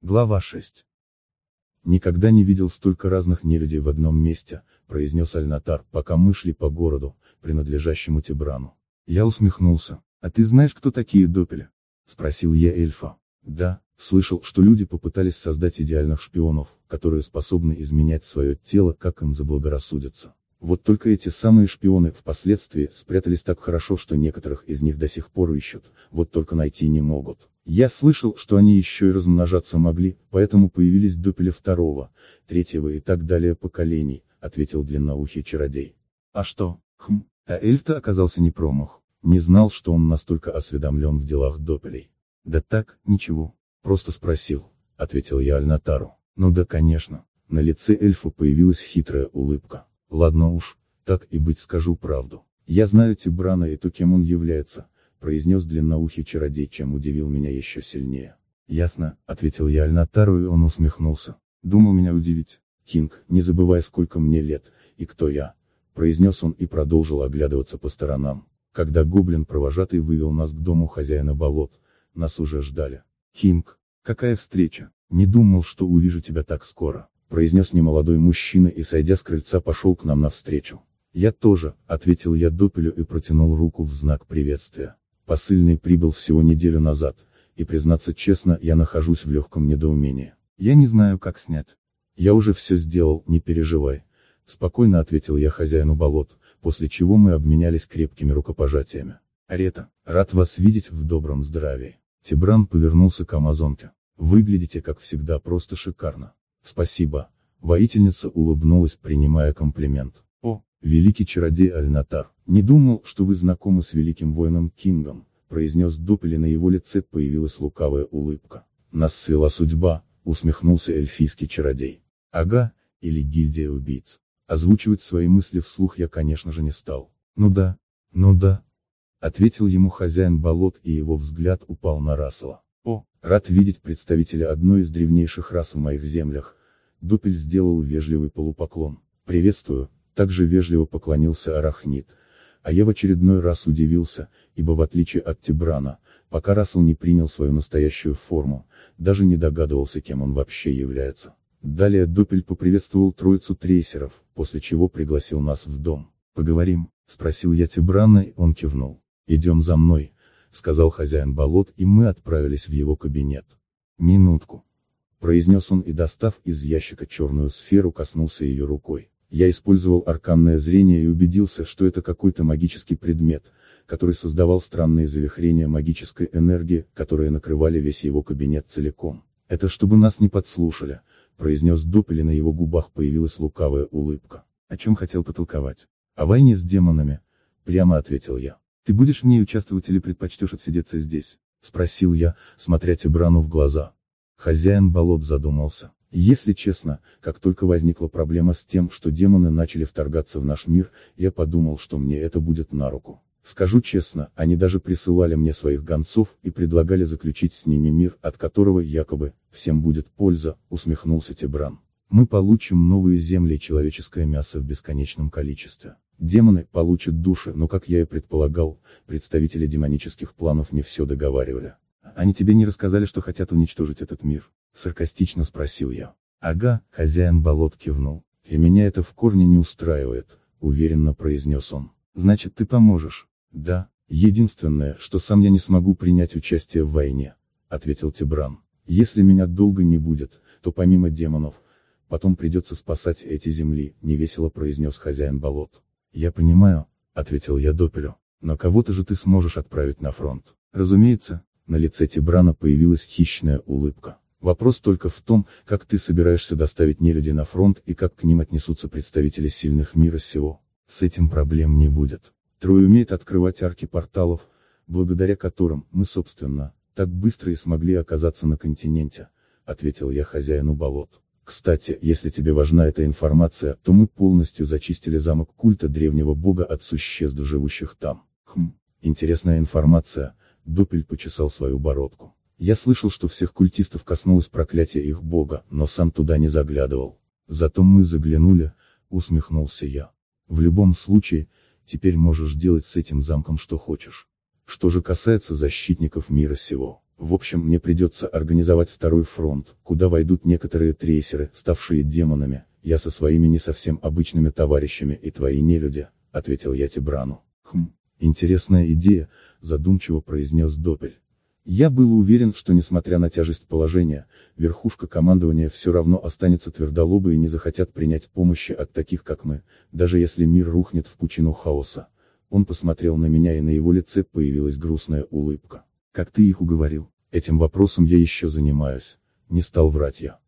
Глава 6. Никогда не видел столько разных нелюдей в одном месте, произнес Альнатар, пока мы шли по городу, принадлежащему Тибрану. Я усмехнулся. А ты знаешь, кто такие допели? Спросил я эльфа. Да, слышал, что люди попытались создать идеальных шпионов, которые способны изменять свое тело, как им заблагорассудится. Вот только эти самые шпионы впоследствии спрятались так хорошо, что некоторых из них до сих пор ищут, вот только найти не могут. Я слышал, что они еще и размножаться могли, поэтому появились допели второго, третьего и так далее поколений, ответил длинноухий чародей. А что? Хм, а эльф-то оказался не промах. Не знал, что он настолько осведомлен в делах допелей. Да так, ничего. Просто спросил, ответил я Альнатару. Ну да конечно. На лице эльфа появилась хитрая улыбка. Ладно уж, так и быть скажу правду. Я знаю Тибрана и то, кем он является, произнес длинноухий чародей, чем удивил меня еще сильнее. Ясно, ответил я Альнатару и он усмехнулся. Думал меня удивить. Кинг, не забывай сколько мне лет, и кто я, произнес он и продолжил оглядываться по сторонам. Когда гоблин-провожатый вывел нас к дому хозяина болот, нас уже ждали. Кинг, какая встреча, не думал, что увижу тебя так скоро, произнес немолодой мужчина и сойдя с крыльца пошел к нам навстречу. Я тоже, ответил я Допелю и протянул руку в знак приветствия. Посыльный прибыл всего неделю назад, и признаться честно, я нахожусь в легком недоумении. Я не знаю, как снять. Я уже все сделал, не переживай. Спокойно ответил я хозяину болот, после чего мы обменялись крепкими рукопожатиями. Арета, рад вас видеть в добром здравии. Тибран повернулся к амазонке. Выглядите как всегда просто шикарно. Спасибо. Воительница улыбнулась, принимая комплимент. Великий чародей Альнатар, не думал, что вы знакомы с великим воином Кингом, произнес Дупель и на его лице появилась лукавая улыбка. Нас свела судьба, усмехнулся эльфийский чародей. Ага, или гильдия убийц. Озвучивать свои мысли вслух я конечно же не стал. Ну да, ну да. Ответил ему хозяин болот и его взгляд упал на Рассела. О, рад видеть представителя одной из древнейших рас в моих землях. Дупель сделал вежливый полупоклон. Приветствую, также вежливо поклонился Арахнит. А я в очередной раз удивился, ибо в отличие от Тибрана, пока Рассел не принял свою настоящую форму, даже не догадывался, кем он вообще является. Далее Допель поприветствовал троицу трейсеров, после чего пригласил нас в дом. «Поговорим?» — спросил я Тибрана, и он кивнул. «Идем за мной», — сказал хозяин болот, и мы отправились в его кабинет. «Минутку», — произнес он и достав из ящика черную сферу коснулся ее рукой. Я использовал арканное зрение и убедился, что это какой-то магический предмет, который создавал странные завихрения магической энергии, которые накрывали весь его кабинет целиком. Это чтобы нас не подслушали, произнес Доппель и на его губах появилась лукавая улыбка. О чем хотел потолковать? О войне с демонами, прямо ответил я. Ты будешь в ней участвовать или предпочтешь отсидеться здесь? Спросил я, смотря Тибрану в глаза. Хозяин болот задумался. Если честно, как только возникла проблема с тем, что демоны начали вторгаться в наш мир, я подумал, что мне это будет на руку. Скажу честно, они даже присылали мне своих гонцов и предлагали заключить с ними мир, от которого якобы, всем будет польза, усмехнулся Тибран. Мы получим новые земли и человеческое мясо в бесконечном количестве. Демоны получат души, но как я и предполагал, представители демонических планов не все договаривали. Они тебе не рассказали, что хотят уничтожить этот мир? Саркастично спросил я. Ага, хозяин болот кивнул. И меня это в корне не устраивает, уверенно произнес он. Значит ты поможешь? Да, единственное, что сам я не смогу принять участие в войне, ответил Тибран. Если меня долго не будет, то помимо демонов, потом придется спасать эти земли, невесело произнес хозяин болот. Я понимаю, ответил я Допелю, но кого-то же ты сможешь отправить на фронт. Разумеется, на лице Тибрана появилась хищная улыбка. Вопрос только в том, как ты собираешься доставить нелюдей на фронт и как к ним отнесутся представители сильных мира сего. С этим проблем не будет. Трой умеет открывать арки порталов, благодаря которым мы, собственно, так быстро и смогли оказаться на континенте, ответил я хозяину болот. Кстати, если тебе важна эта информация, то мы полностью зачистили замок культа древнего бога от существ, живущих там. Хм, интересная информация, Допель почесал свою бородку. Я слышал, что всех культистов коснулось проклятие их бога, но сам туда не заглядывал. Зато мы заглянули, усмехнулся я. В любом случае, теперь можешь делать с этим замком что хочешь. Что же касается защитников мира сего, В общем, мне придется организовать второй фронт, куда войдут некоторые трейсеры, ставшие демонами, я со своими не совсем обычными товарищами и твои нелюди, ответил я Тибрану. Интересная идея, задумчиво произнес Допель. Я был уверен, что несмотря на тяжесть положения, верхушка командования все равно останется твердолобой и не захотят принять помощи от таких как мы, даже если мир рухнет в пучину хаоса. Он посмотрел на меня и на его лице появилась грустная улыбка. Как ты их уговорил? Этим вопросом я еще занимаюсь. Не стал врать я.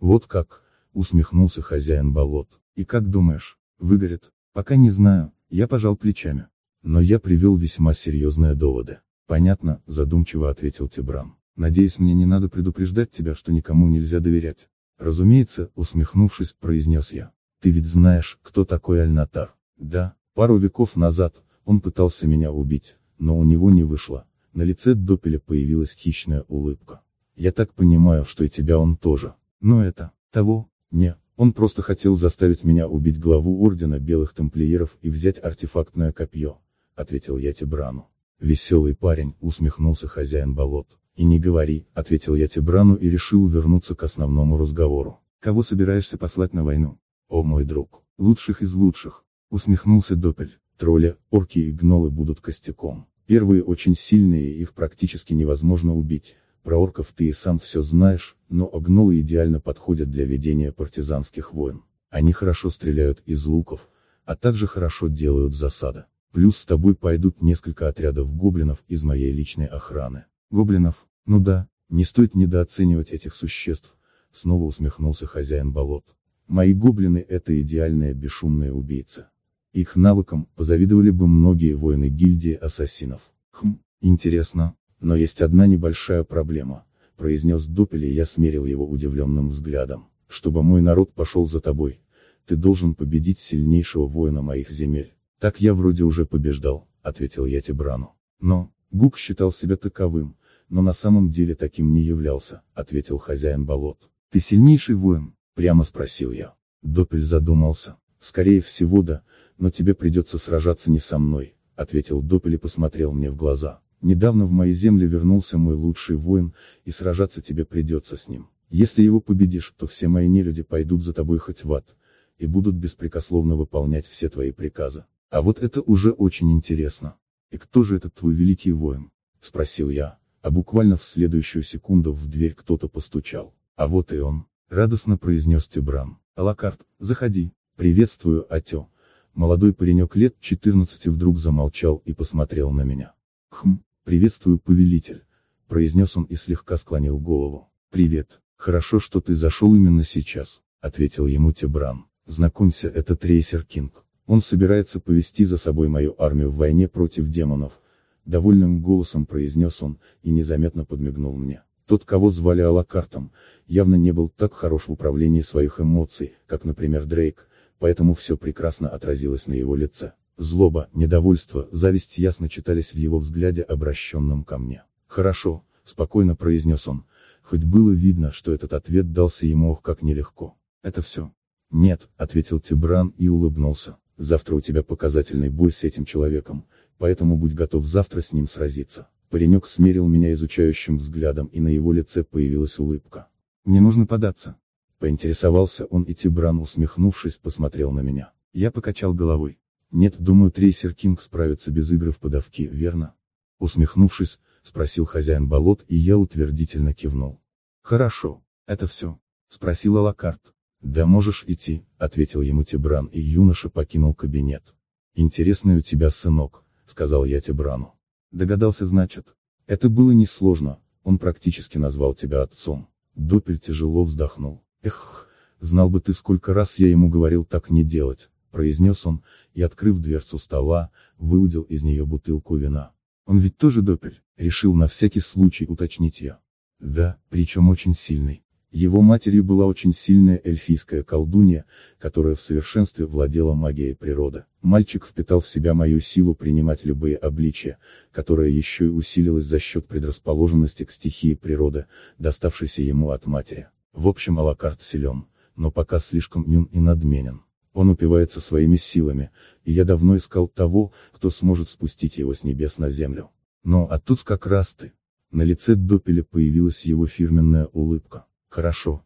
Вот как, усмехнулся хозяин болот. И как думаешь, выгорит? Пока не знаю, я пожал плечами. Но я привел весьма серьезные доводы. Понятно, задумчиво ответил Тибран. Надеюсь, мне не надо предупреждать тебя, что никому нельзя доверять. Разумеется, усмехнувшись, произнес я. Ты ведь знаешь, кто такой Альнатар? Да, пару веков назад, он пытался меня убить, но у него не вышло. На лице Допеля появилась хищная улыбка. Я так понимаю, что и тебя он тоже. Но это, того, не, он просто хотел заставить меня убить главу Ордена Белых Тамплиеров и взять артефактное копье, ответил я Тибрану. Веселый парень, усмехнулся хозяин болот. И не говори, ответил я Тибрану и решил вернуться к основному разговору. Кого собираешься послать на войну? О мой друг, лучших из лучших, усмехнулся Допель. Тролли, орки и гнолы будут костяком. Первые очень сильные, их практически невозможно убить. Про орков ты и сам все знаешь, но гнолы идеально подходят для ведения партизанских войн. Они хорошо стреляют из луков, а также хорошо делают засады. Плюс с тобой пойдут несколько отрядов гоблинов из моей личной охраны. Гоблинов? Ну да, не стоит недооценивать этих существ, снова усмехнулся хозяин болот. Мои гоблины это идеальные бесшумные убийцы. Их навыкам позавидовали бы многие воины гильдии ассасинов. Хм, интересно, но есть одна небольшая проблема, произнес Доппель и я смерил его удивленным взглядом. Чтобы мой народ пошел за тобой, ты должен победить сильнейшего воина моих земель. Так я вроде уже побеждал, ответил я Тибрану. Но, Гук считал себя таковым, но на самом деле таким не являлся, ответил хозяин болот. Ты сильнейший воин? Прямо спросил я. Допель задумался. Скорее всего да, но тебе придется сражаться не со мной, ответил Допель и посмотрел мне в глаза. Недавно в мои земли вернулся мой лучший воин, и сражаться тебе придется с ним. Если его победишь, то все мои нелюди пойдут за тобой хоть в ад, и будут беспрекословно выполнять все твои приказы. А вот это уже очень интересно. И кто же этот твой великий воин? Спросил я, а буквально в следующую секунду в дверь кто-то постучал. А вот и он, радостно произнес Тибран. Алакарт, заходи. Приветствую, Атё. Молодой паренек лет 14 вдруг замолчал и посмотрел на меня. Хм, приветствую, повелитель. Произнес он и слегка склонил голову. Привет, хорошо, что ты зашел именно сейчас, ответил ему Тибран. Знакомься, это Трейсер Кинг. Он собирается повести за собой мою армию в войне против демонов. Довольным голосом произнес он, и незаметно подмигнул мне. Тот, кого звали Алакартом, явно не был так хорош в управлении своих эмоций, как, например, Дрейк, поэтому все прекрасно отразилось на его лице. Злоба, недовольство, зависть ясно читались в его взгляде, обращенном ко мне. «Хорошо», — спокойно произнес он, хоть было видно, что этот ответ дался ему ох как нелегко. «Это все?» «Нет», — ответил Тибран и улыбнулся. Завтра у тебя показательный бой с этим человеком, поэтому будь готов завтра с ним сразиться. Паренек смерил меня изучающим взглядом и на его лице появилась улыбка. Мне нужно податься. Поинтересовался он и Тибран усмехнувшись посмотрел на меня. Я покачал головой. Нет, думаю Трейсер Кинг справится без игры в подавки, верно? Усмехнувшись, спросил хозяин болот и я утвердительно кивнул. Хорошо, это все? Спросил Алакарт. «Да можешь идти», — ответил ему Тибран и юноша покинул кабинет. «Интересный у тебя сынок», — сказал я Тибрану. Догадался значит. Это было несложно, он практически назвал тебя отцом. Допель тяжело вздохнул. Эх, знал бы ты сколько раз я ему говорил так не делать, произнес он, и открыв дверцу стола, выудил из нее бутылку вина. Он ведь тоже Допель, решил на всякий случай уточнить я. Да, причем очень сильный. Его матерью была очень сильная эльфийская колдунья, которая в совершенстве владела магией природы. Мальчик впитал в себя мою силу принимать любые обличия, которая еще и усилилась за счет предрасположенности к стихии природы, доставшейся ему от матери. В общем Алакарт силен, но пока слишком юн и надменен. Он упивается своими силами, и я давно искал того, кто сможет спустить его с небес на землю. Ну а тут как раз ты. На лице Допеля появилась его фирменная улыбка. Хорошо.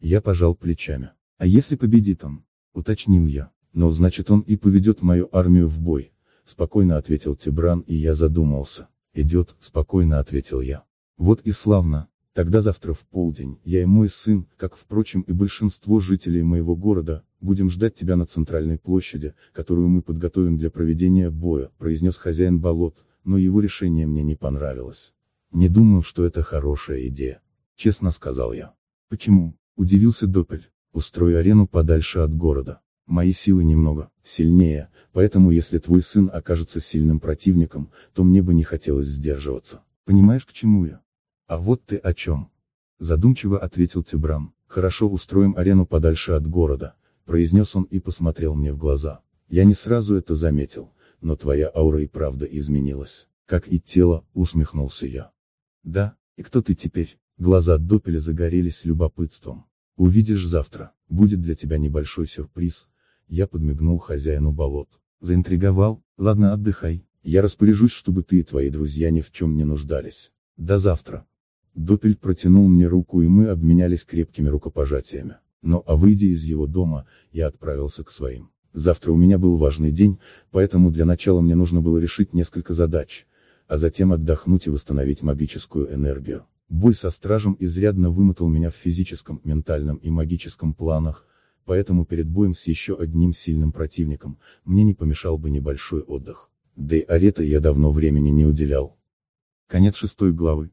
Я пожал плечами. А если победит он? Уточнил я. Но значит он и поведет мою армию в бой. Спокойно ответил Тибран и я задумался. Идет, спокойно ответил я. Вот и славно. Тогда завтра в полдень, я и мой сын, как впрочем и большинство жителей моего города, будем ждать тебя на центральной площади, которую мы подготовим для проведения боя, произнес хозяин болот, но его решение мне не понравилось. Не думаю, что это хорошая идея. Честно сказал я. Почему? Удивился Допель. Устрой арену подальше от города. Мои силы немного сильнее, поэтому если твой сын окажется сильным противником, то мне бы не хотелось сдерживаться. Понимаешь, к чему я? А вот ты о чем. Задумчиво ответил Тибран. Хорошо устроим арену подальше от города, произнес он и посмотрел мне в глаза. Я не сразу это заметил, но твоя аура и правда изменилась. Как и тело, усмехнулся я. Да, и кто ты теперь? Глаза Допеля загорелись любопытством. Увидишь завтра, будет для тебя небольшой сюрприз. Я подмигнул хозяину болот. Заинтриговал? Ладно, отдыхай. Я распоряжусь, чтобы ты и твои друзья ни в чем не нуждались. До завтра. Допель протянул мне руку и мы обменялись крепкими рукопожатиями. Но а выйдя из его дома, я отправился к своим. Завтра у меня был важный день, поэтому для начала мне нужно было решить несколько задач, а затем отдохнуть и восстановить магическую энергию. Бой со стражем изрядно вымотал меня в физическом, ментальном и магическом планах, поэтому перед боем с еще одним сильным противником, мне не помешал бы небольшой отдых. Да и арета я давно времени не уделял. Конец шестой главы.